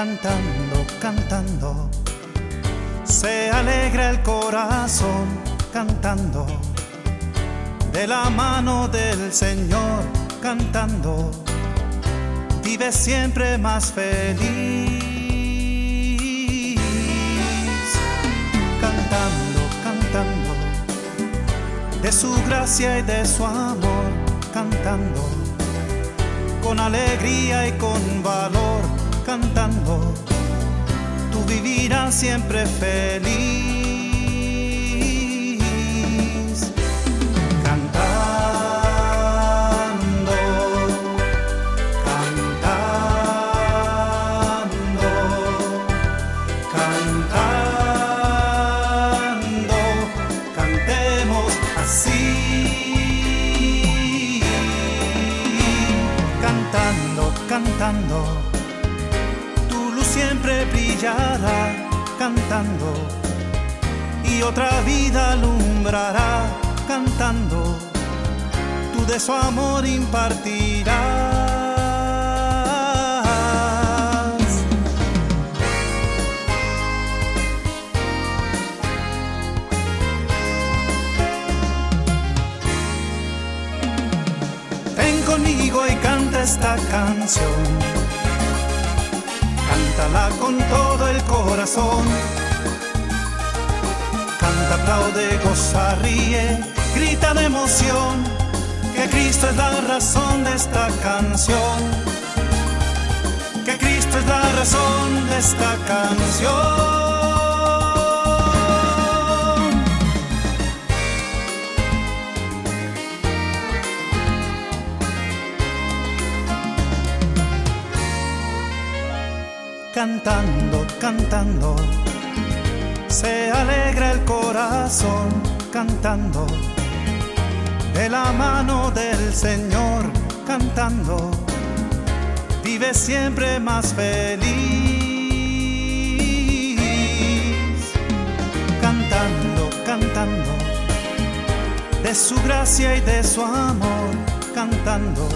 cantando, cantando. Se alegra el corazón cantando. De la mano del Señor cantando. Vive siempre más feliz. Cantando, cantando. De su gracia y de su amor cantando. Con alegría y con valor cantando, tú vivirás siempre feliz. Cantando, cantando, cantando, cantemos así. Cantando, cantando siempre brillará cantando y otra vida alumbrará cantando. Tú de su amor impartirás. Ven conmigo y canta esta canción cántala con todo el corazón. Canta, aplaude, goza, ríe, grita de emoción, que Cristo es la razón de esta canción. Que Cristo es la razón de esta canción. Cantando, cantando, se alegra el corazón cantando, de la mano del Señor cantando, vive siempre más feliz, cantando, cantando, de su gracia y de su amor cantando,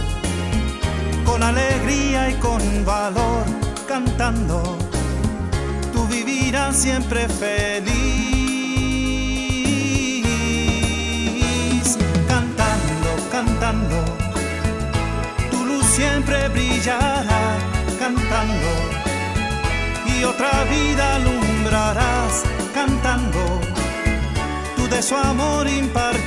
con alegría y con valor cantando, tú vivirás siempre feliz. Cantando, cantando, tu luz siempre brillará, cantando, y otra vida alumbrarás, cantando, tú de su amor impartirás.